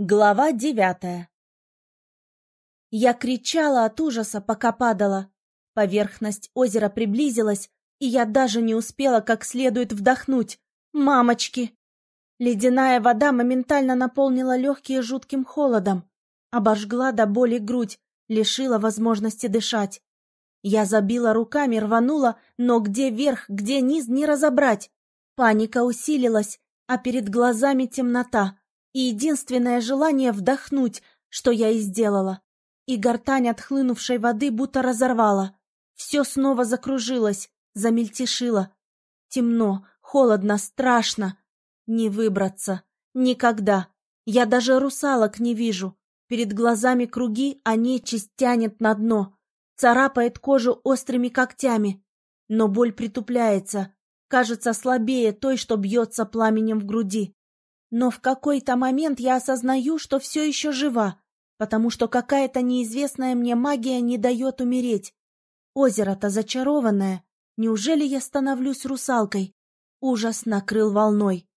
Глава девятая Я кричала от ужаса, пока падала. Поверхность озера приблизилась, и я даже не успела как следует вдохнуть. Мамочки! Ледяная вода моментально наполнила легкие жутким холодом, обожгла до боли грудь, лишила возможности дышать. Я забила руками, рванула, но где верх, где низ не разобрать. Паника усилилась, а перед глазами темнота и единственное желание вдохнуть, что я и сделала. И гортань отхлынувшей воды будто разорвала. Все снова закружилось, замельтешило. Темно, холодно, страшно. Не выбраться. Никогда. Я даже русалок не вижу. Перед глазами круги, а нечисть тянет на дно. Царапает кожу острыми когтями. Но боль притупляется. Кажется слабее той, что бьется пламенем в груди. Но в какой-то момент я осознаю, что все еще жива, потому что какая-то неизвестная мне магия не дает умереть. Озеро-то зачарованное. Неужели я становлюсь русалкой? Ужас накрыл волной.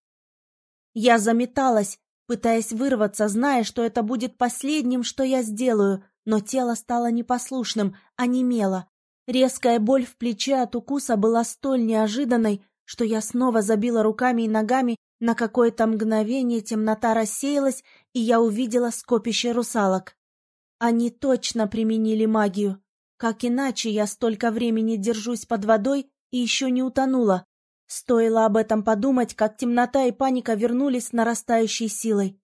Я заметалась, пытаясь вырваться, зная, что это будет последним, что я сделаю, но тело стало непослушным, а немело. Резкая боль в плече от укуса была столь неожиданной, что я снова забила руками и ногами на какое-то мгновение темнота рассеялась, и я увидела скопище русалок. Они точно применили магию. Как иначе я столько времени держусь под водой и еще не утонула? Стоило об этом подумать, как темнота и паника вернулись с нарастающей силой.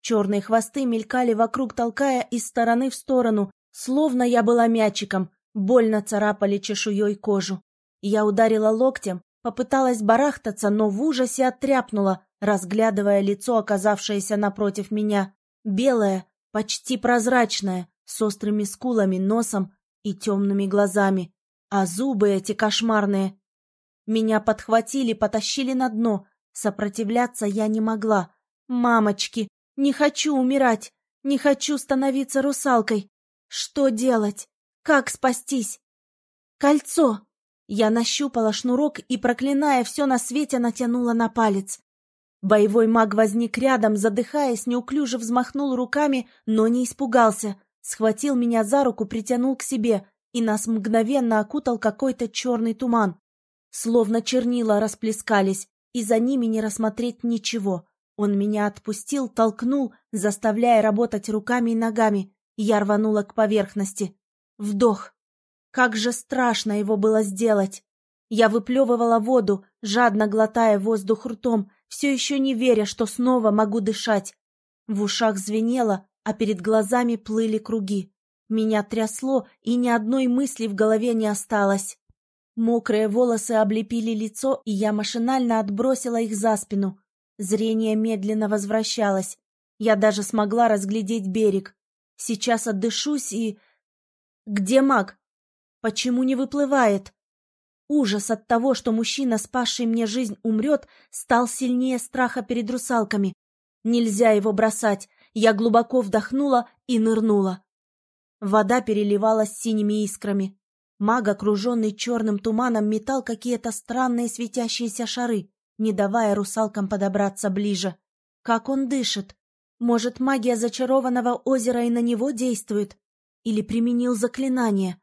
Черные хвосты мелькали вокруг, толкая из стороны в сторону, словно я была мячиком, больно царапали чешуей кожу. Я ударила локтем, Попыталась барахтаться, но в ужасе оттряпнула, разглядывая лицо, оказавшееся напротив меня. Белое, почти прозрачное, с острыми скулами, носом и темными глазами. А зубы эти кошмарные. Меня подхватили, потащили на дно. Сопротивляться я не могла. Мамочки, не хочу умирать, не хочу становиться русалкой. Что делать? Как спастись? Кольцо! Я нащупала шнурок и, проклиная все на свете, натянула на палец. Боевой маг возник рядом, задыхаясь, неуклюже взмахнул руками, но не испугался. Схватил меня за руку, притянул к себе, и нас мгновенно окутал какой-то черный туман. Словно чернила расплескались, и за ними не рассмотреть ничего. Он меня отпустил, толкнул, заставляя работать руками и ногами. Я рванула к поверхности. Вдох. Как же страшно его было сделать! Я выплевывала воду, жадно глотая воздух ртом, все еще не веря, что снова могу дышать. В ушах звенело, а перед глазами плыли круги. Меня трясло, и ни одной мысли в голове не осталось. Мокрые волосы облепили лицо, и я машинально отбросила их за спину. Зрение медленно возвращалось. Я даже смогла разглядеть берег. Сейчас отдышусь и... Где маг? Почему не выплывает? Ужас от того, что мужчина, спасший мне жизнь, умрет, стал сильнее страха перед русалками. Нельзя его бросать. Я глубоко вдохнула и нырнула. Вода переливалась синими искрами. Маг, окруженный черным туманом, метал какие-то странные светящиеся шары, не давая русалкам подобраться ближе. Как он дышит? Может, магия зачарованного озера и на него действует? Или применил заклинание?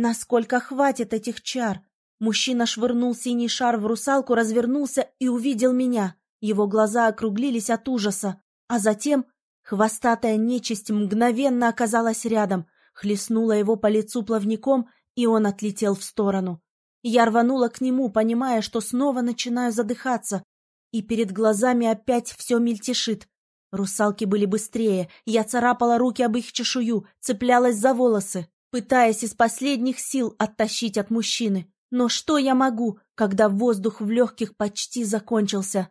Насколько хватит этих чар? Мужчина швырнул синий шар в русалку, развернулся и увидел меня. Его глаза округлились от ужаса. А затем хвостатая нечисть мгновенно оказалась рядом, хлестнула его по лицу плавником, и он отлетел в сторону. Я рванула к нему, понимая, что снова начинаю задыхаться, и перед глазами опять все мельтешит. Русалки были быстрее, я царапала руки об их чешую, цеплялась за волосы пытаясь из последних сил оттащить от мужчины. Но что я могу, когда воздух в легких почти закончился?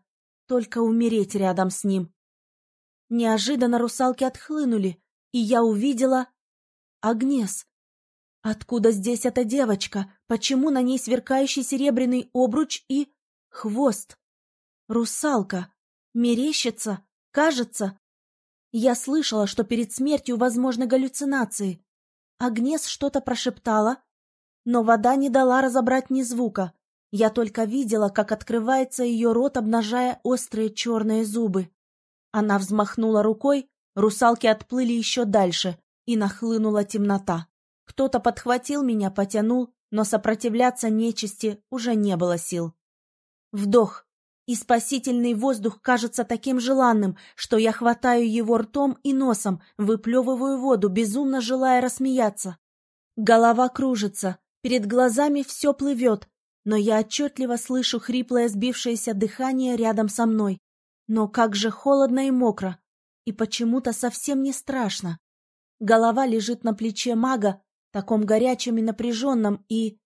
Только умереть рядом с ним. Неожиданно русалки отхлынули, и я увидела... Агнес. Откуда здесь эта девочка? Почему на ней сверкающий серебряный обруч и... хвост? Русалка. Мерещится? Кажется? Я слышала, что перед смертью возможны галлюцинации. Агнес что-то прошептала, но вода не дала разобрать ни звука. Я только видела, как открывается ее рот, обнажая острые черные зубы. Она взмахнула рукой, русалки отплыли еще дальше, и нахлынула темнота. Кто-то подхватил меня, потянул, но сопротивляться нечисти уже не было сил. Вдох, и спасительный воздух кажется таким желанным, что я хватаю его ртом и носом, выплевываю воду, безумно желая рассмеяться. Голова кружится, перед глазами все плывет, но я отчетливо слышу хриплое сбившееся дыхание рядом со мной. Но как же холодно и мокро, и почему-то совсем не страшно. Голова лежит на плече мага, таком горячем и напряженном, и...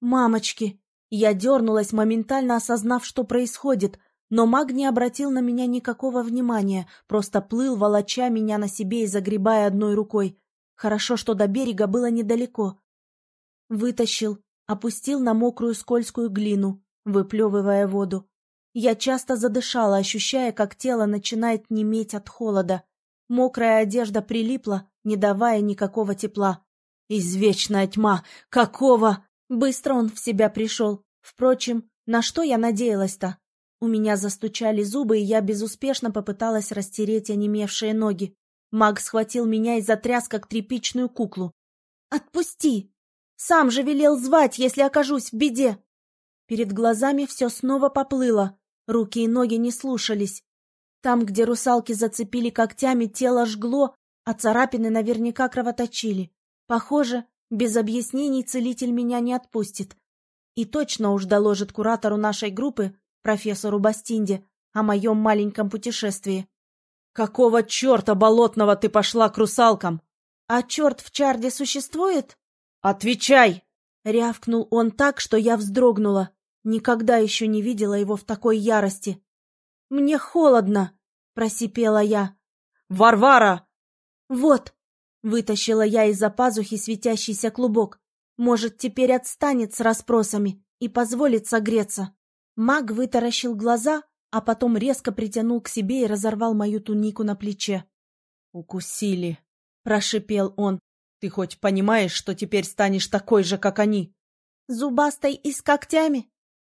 Мамочки! Я дернулась, моментально осознав, что происходит, но маг не обратил на меня никакого внимания, просто плыл, волоча меня на себе и загребая одной рукой. Хорошо, что до берега было недалеко. Вытащил, опустил на мокрую скользкую глину, выплевывая воду. Я часто задышала, ощущая, как тело начинает неметь от холода. Мокрая одежда прилипла, не давая никакого тепла. «Извечная тьма! Какого?» Быстро он в себя пришел. Впрочем, на что я надеялась-то? У меня застучали зубы, и я безуспешно попыталась растереть онемевшие ноги. Маг схватил меня и затряс, как тряпичную куклу. «Отпусти!» Сам же велел звать, если окажусь в беде. Перед глазами все снова поплыло, руки и ноги не слушались. Там, где русалки зацепили когтями, тело жгло, а царапины наверняка кровоточили. Похоже, без объяснений целитель меня не отпустит. И точно уж доложит куратору нашей группы, профессору Бастинде, о моем маленьком путешествии. «Какого черта болотного ты пошла к русалкам?» «А черт в чарде существует?» «Отвечай!» — рявкнул он так, что я вздрогнула. Никогда еще не видела его в такой ярости. «Мне холодно!» — просипела я. «Варвара!» «Вот!» — вытащила я из-за пазухи светящийся клубок. «Может, теперь отстанет с расспросами и позволит согреться». Маг вытаращил глаза, а потом резко притянул к себе и разорвал мою тунику на плече. «Укусили!» — прошипел он. Ты хоть понимаешь, что теперь станешь такой же, как они? Зубастой и с когтями?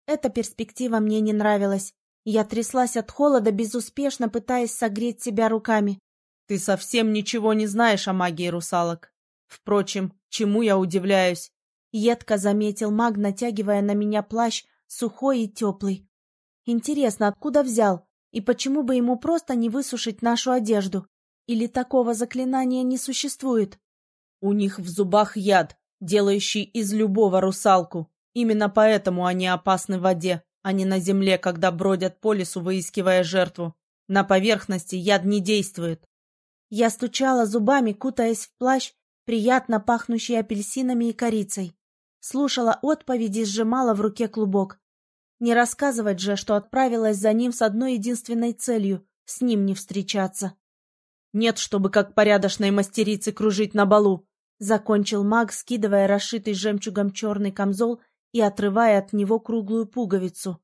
Эта перспектива мне не нравилась. Я тряслась от холода, безуспешно пытаясь согреть себя руками. Ты совсем ничего не знаешь о магии русалок. Впрочем, чему я удивляюсь? Едко заметил маг, натягивая на меня плащ, сухой и теплый. Интересно, откуда взял? И почему бы ему просто не высушить нашу одежду? Или такого заклинания не существует? У них в зубах яд, делающий из любого русалку. Именно поэтому они опасны в воде, а не на земле, когда бродят по лесу, выискивая жертву. На поверхности яд не действует. Я стучала зубами, кутаясь в плащ, приятно пахнущий апельсинами и корицей. Слушала отповеди, сжимала в руке клубок. Не рассказывать же, что отправилась за ним с одной единственной целью — с ним не встречаться. Нет, чтобы как порядочной мастерице кружить на балу. Закончил маг, скидывая расшитый жемчугом черный камзол и отрывая от него круглую пуговицу.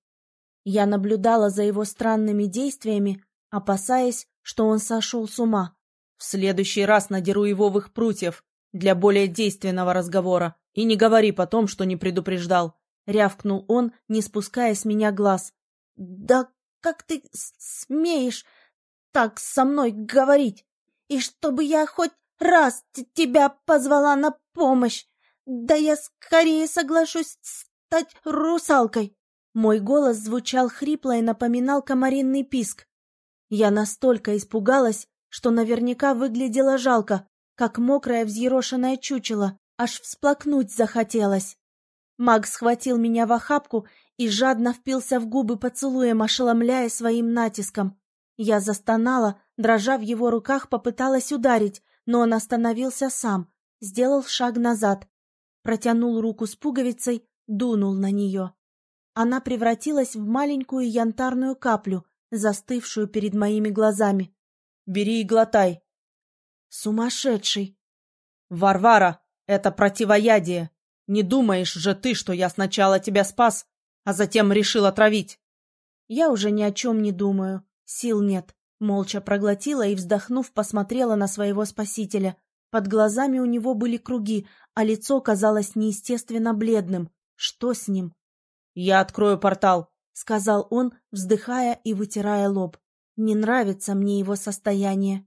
Я наблюдала за его странными действиями, опасаясь, что он сошел с ума. В следующий раз надеру его в их прутьев для более действенного разговора. И не говори потом, что не предупреждал. Рявкнул он, не спуская с меня глаз. — Да как ты смеешь так со мной говорить? И чтобы я хоть раз тебя позвала на помощь. Да я скорее соглашусь стать русалкой. Мой голос звучал хрипло и напоминал комаринный писк. Я настолько испугалась, что наверняка выглядела жалко, как мокраое взъерошенное чучело, аж всплакнуть захотелось. Маг схватил меня в охапку и жадно впился в губы поцелуем, ошеломляя своим натиском. Я застонала, дрожа в его руках, попыталась ударить, но он остановился сам, сделал шаг назад, протянул руку с пуговицей, дунул на нее. Она превратилась в маленькую янтарную каплю, застывшую перед моими глазами. «Бери и глотай!» «Сумасшедший!» «Варвара, это противоядие! Не думаешь же ты, что я сначала тебя спас, а затем решил отравить?» «Я уже ни о чем не думаю. Сил нет. Молча проглотила и, вздохнув, посмотрела на своего спасителя. Под глазами у него были круги, а лицо казалось неестественно бледным. Что с ним? — Я открою портал, — сказал он, вздыхая и вытирая лоб. Не нравится мне его состояние.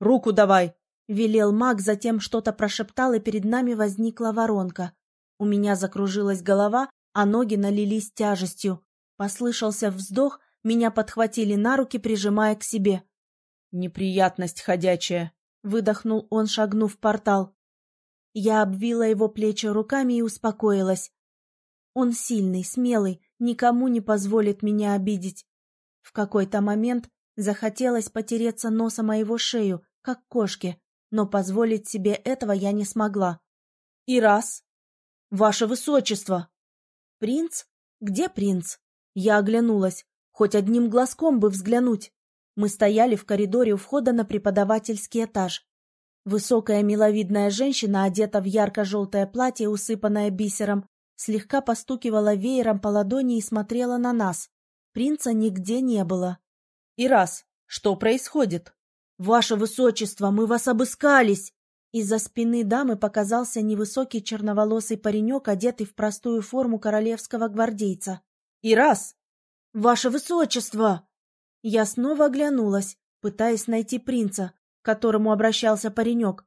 «Руку давай!» — велел маг, затем что-то прошептал, и перед нами возникла воронка. У меня закружилась голова, а ноги налились тяжестью. Послышался вздох, меня подхватили на руки, прижимая к себе. «Неприятность ходячая», — выдохнул он, шагнув в портал. Я обвила его плечи руками и успокоилась. Он сильный, смелый, никому не позволит меня обидеть. В какой-то момент захотелось потереться носом моего шею, как кошке, но позволить себе этого я не смогла. И раз. Ваше Высочество! Принц? Где принц? Я оглянулась, хоть одним глазком бы взглянуть. Мы стояли в коридоре у входа на преподавательский этаж. Высокая миловидная женщина, одета в ярко-желтое платье, усыпанное бисером, слегка постукивала веером по ладони и смотрела на нас. Принца нигде не было. «И раз, что происходит?» «Ваше высочество, мы вас обыскались!» Из-за спины дамы показался невысокий черноволосый паренек, одетый в простую форму королевского гвардейца. «И раз!» «Ваше высочество!» Я снова оглянулась, пытаясь найти принца, к которому обращался паренек.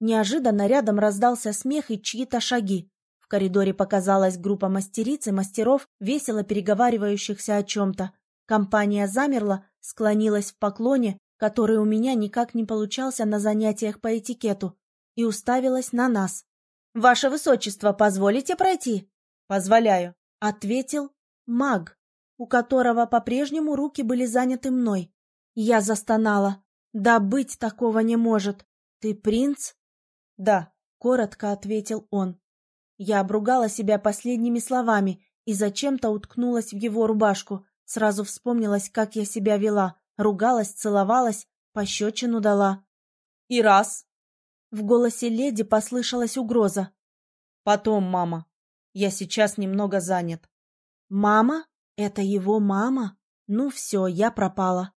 Неожиданно рядом раздался смех и чьи-то шаги. В коридоре показалась группа мастериц и мастеров, весело переговаривающихся о чем-то. Компания замерла, склонилась в поклоне, который у меня никак не получался на занятиях по этикету, и уставилась на нас. «Ваше высочество, позволите пройти?» «Позволяю», — ответил маг у которого по-прежнему руки были заняты мной. Я застонала. «Да быть такого не может! Ты принц?» «Да», — коротко ответил он. Я обругала себя последними словами и зачем-то уткнулась в его рубашку. Сразу вспомнилась, как я себя вела. Ругалась, целовалась, пощечину дала. «И раз!» В голосе леди послышалась угроза. «Потом, мама. Я сейчас немного занят». «Мама?» Это его мама? Ну все, я пропала.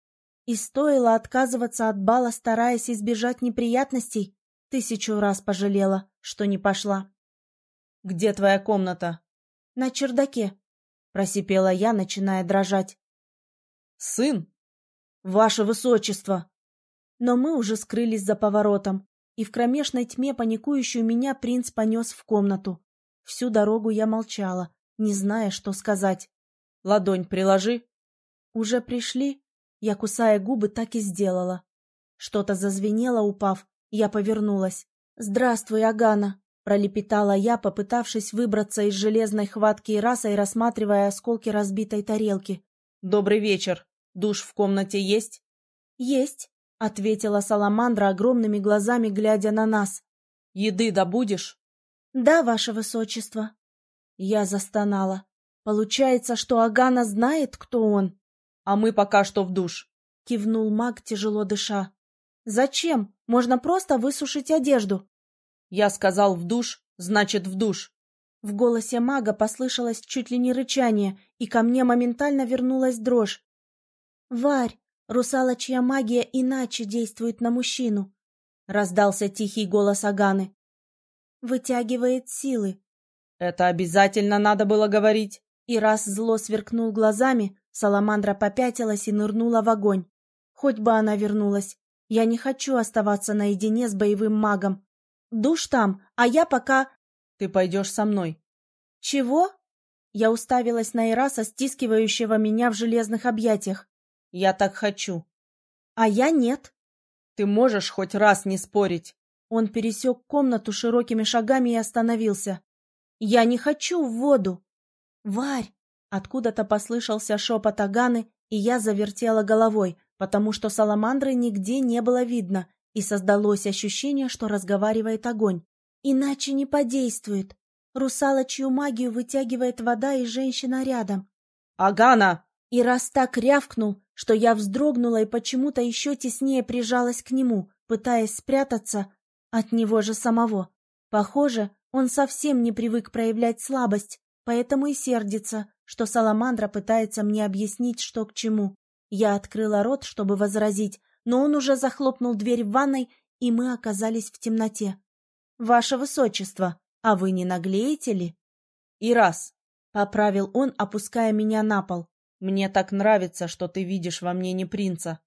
И стоило отказываться от бала, стараясь избежать неприятностей, тысячу раз пожалела, что не пошла. «Где твоя комната?» «На чердаке», — просипела я, начиная дрожать. «Сын?» «Ваше высочество!» Но мы уже скрылись за поворотом, и в кромешной тьме паникующую меня принц понес в комнату. Всю дорогу я молчала, не зная, что сказать. Ладонь приложи. Уже пришли? Я, кусая губы, так и сделала. Что-то зазвенело, упав. Я повернулась. «Здравствуй, Агана!» — пролепетала я, попытавшись выбраться из железной хватки Ираса и рассматривая осколки разбитой тарелки. «Добрый вечер. Душ в комнате есть?» «Есть», — ответила Саламандра огромными глазами, глядя на нас. «Еды добудешь?» «Да, ваше высочество». Я застонала. Получается, что Агана знает, кто он? А мы пока что в душ. Кивнул маг, тяжело дыша. Зачем? Можно просто высушить одежду. Я сказал в душ, значит в душ. В голосе мага послышалось чуть ли не рычание, и ко мне моментально вернулась дрожь. «Варь, русалочья магия иначе действует на мужчину», — раздался тихий голос Аганы. «Вытягивает силы». «Это обязательно надо было говорить?» И раз зло сверкнул глазами, Саламандра попятилась и нырнула в огонь. Хоть бы она вернулась. Я не хочу оставаться наедине с боевым магом. Душ там, а я пока... Ты пойдешь со мной. Чего? Я уставилась на Ираса, стискивающего меня в железных объятиях. Я так хочу. А я нет. Ты можешь хоть раз не спорить. Он пересек комнату широкими шагами и остановился. Я не хочу в воду. «Варь!» Откуда-то послышался шепот Аганы, и я завертела головой, потому что саламандры нигде не было видно, и создалось ощущение, что разговаривает огонь. Иначе не подействует. Русалочью магию вытягивает вода и женщина рядом. «Агана!» И раз так рявкнул, что я вздрогнула и почему-то еще теснее прижалась к нему, пытаясь спрятаться от него же самого. Похоже, он совсем не привык проявлять слабость, Поэтому и сердится, что Саламандра пытается мне объяснить, что к чему. Я открыла рот, чтобы возразить, но он уже захлопнул дверь в ванной, и мы оказались в темноте. «Ваше Высочество, а вы не наглеете ли?» «И раз», — поправил он, опуская меня на пол. Мне так нравится, что ты видишь во мне не принца.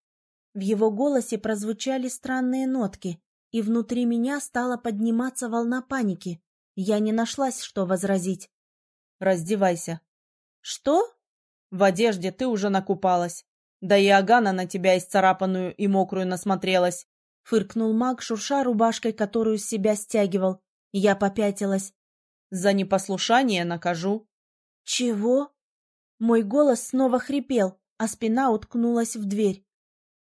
В его голосе прозвучали странные нотки, и внутри меня стала подниматься волна паники. Я не нашлась, что возразить. «Раздевайся». «Что?» «В одежде ты уже накупалась. Да и Агана на тебя исцарапанную и мокрую насмотрелась». Фыркнул маг, шурша рубашкой, которую с себя стягивал. Я попятилась. «За непослушание накажу». «Чего?» Мой голос снова хрипел, а спина уткнулась в дверь.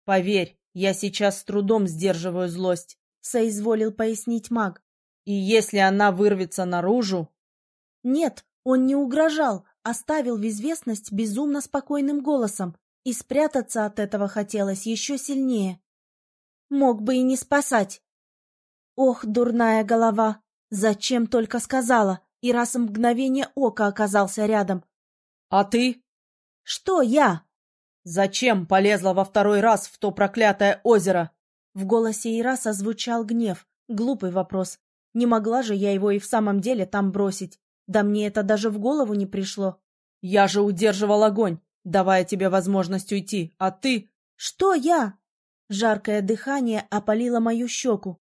«Поверь, я сейчас с трудом сдерживаю злость», — соизволил пояснить маг. «И если она вырвется наружу...» Нет, он не угрожал, оставил в известность безумно спокойным голосом, и спрятаться от этого хотелось еще сильнее. Мог бы и не спасать. Ох, дурная голова! Зачем только сказала, и раз мгновение ока оказался рядом. «А ты?» «Что я?» «Зачем полезла во второй раз в то проклятое озеро?» В голосе Ираса звучал гнев. Глупый вопрос. Не могла же я его и в самом деле там бросить. Да мне это даже в голову не пришло. «Я же удерживал огонь, давая тебе возможность уйти, а ты...» «Что я?» Жаркое дыхание опалило мою щеку.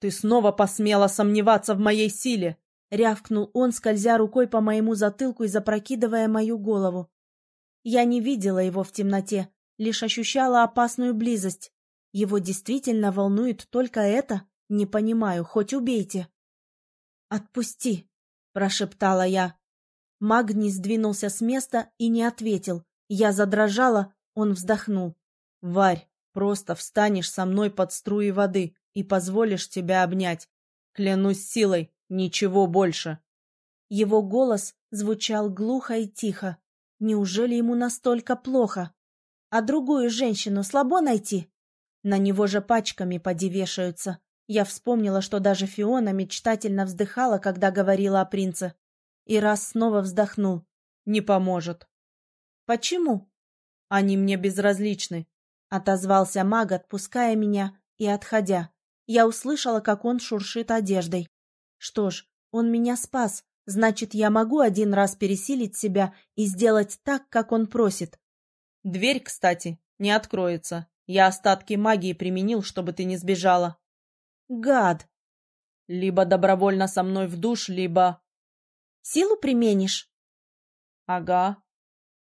«Ты снова посмела сомневаться в моей силе!» — рявкнул он, скользя рукой по моему затылку и запрокидывая мою голову. Я не видела его в темноте, лишь ощущала опасную близость. Его действительно волнует только это? Не понимаю, хоть убейте. «Отпусти!» — прошептала я. Маг не сдвинулся с места и не ответил. Я задрожала, он вздохнул. «Варь, просто встанешь со мной под струи воды и позволишь тебя обнять. Клянусь силой, Ничего больше. Его голос звучал глухо и тихо. Неужели ему настолько плохо? А другую женщину слабо найти? На него же пачками подевешаются. Я вспомнила, что даже Фиона мечтательно вздыхала, когда говорила о принце. И раз снова вздохнул. Не поможет. Почему? Они мне безразличны. Отозвался маг, отпуская меня и отходя. Я услышала, как он шуршит одеждой. Что ж, он меня спас, значит, я могу один раз пересилить себя и сделать так, как он просит. Дверь, кстати, не откроется. Я остатки магии применил, чтобы ты не сбежала. Гад! Либо добровольно со мной в душ, либо... Силу применишь? Ага.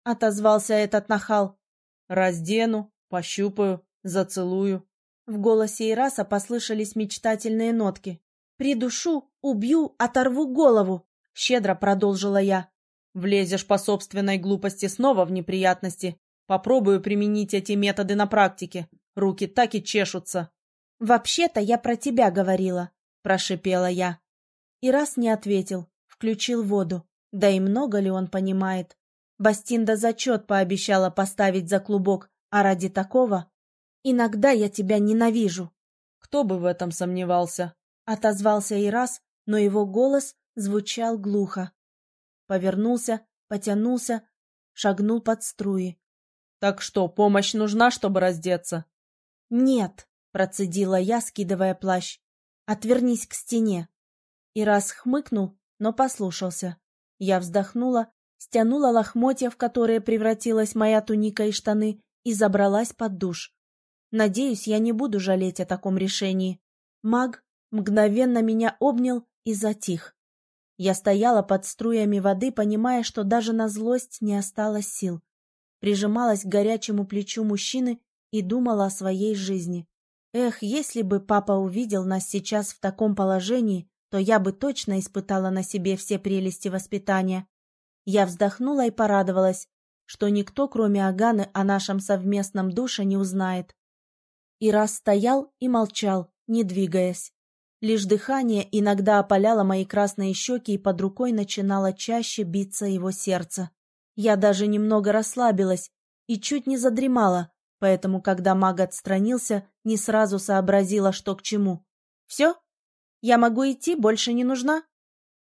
Отозвался этот нахал. Раздену, пощупаю, зацелую. В голосе Ираса послышались мечтательные нотки. «Придушу, убью, оторву голову!» — щедро продолжила я. «Влезешь по собственной глупости снова в неприятности. Попробую применить эти методы на практике. Руки так и чешутся». «Вообще-то я про тебя говорила», — прошипела я. И раз не ответил, включил воду. Да и много ли он понимает? Бастинда зачет пообещала поставить за клубок, а ради такого... Иногда я тебя ненавижу. Кто бы в этом сомневался? Отозвался и раз, но его голос звучал глухо. Повернулся, потянулся, шагнул под струи. «Так что, помощь нужна, чтобы раздеться?» «Нет», — процедила я, скидывая плащ. «Отвернись к стене». И раз хмыкнул, но послушался. Я вздохнула, стянула лохмотья, в которые превратилась моя туника и штаны, и забралась под душ. Надеюсь, я не буду жалеть о таком решении. Маг мгновенно меня обнял и затих. Я стояла под струями воды, понимая, что даже на злость не осталось сил. Прижималась к горячему плечу мужчины и думала о своей жизни. Эх, если бы папа увидел нас сейчас в таком положении, то я бы точно испытала на себе все прелести воспитания. Я вздохнула и порадовалась, что никто, кроме Аганы, о нашем совместном душе не узнает. И раз стоял и молчал, не двигаясь. Лишь дыхание иногда опаляло мои красные щеки, и под рукой начинало чаще биться его сердце. Я даже немного расслабилась и чуть не задремала, поэтому, когда маг отстранился, не сразу сообразила, что к чему. «Все? Я могу идти, больше не нужна?»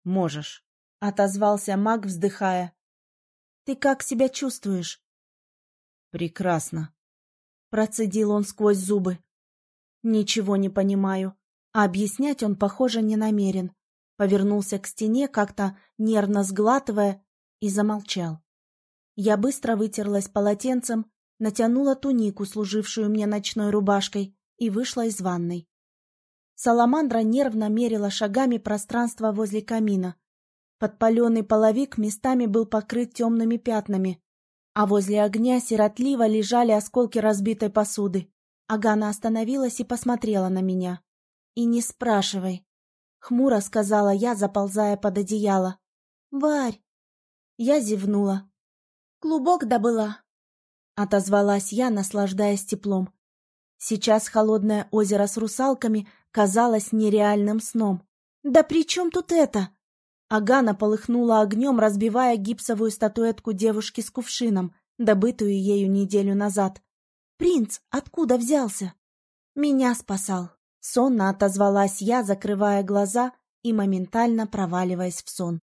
«Можешь», — отозвался маг, вздыхая. «Ты как себя чувствуешь?» «Прекрасно», — процедил он сквозь зубы. «Ничего не понимаю. А объяснять он, похоже, не намерен. Повернулся к стене, как-то нервно сглатывая, и замолчал. Я быстро вытерлась полотенцем, натянула тунику, служившую мне ночной рубашкой, и вышла из ванной. Саламандра нервно мерила шагами пространство возле камина. Подпаленный половик местами был покрыт темными пятнами, а возле огня сиротливо лежали осколки разбитой посуды. Агана остановилась и посмотрела на меня. «И не спрашивай», — хмуро сказала я, заползая под одеяло. «Варь!» Я зевнула. «Клубок добыла», — отозвалась я, наслаждаясь теплом. Сейчас холодное озеро с русалками казалось нереальным сном. «Да при чем тут это?» Агана полыхнула огнем, разбивая гипсовую статуэтку девушки с кувшином, добытую ею неделю назад. «Принц откуда взялся?» «Меня спасал», — сонно отозвалась я, закрывая глаза и моментально проваливаясь в сон.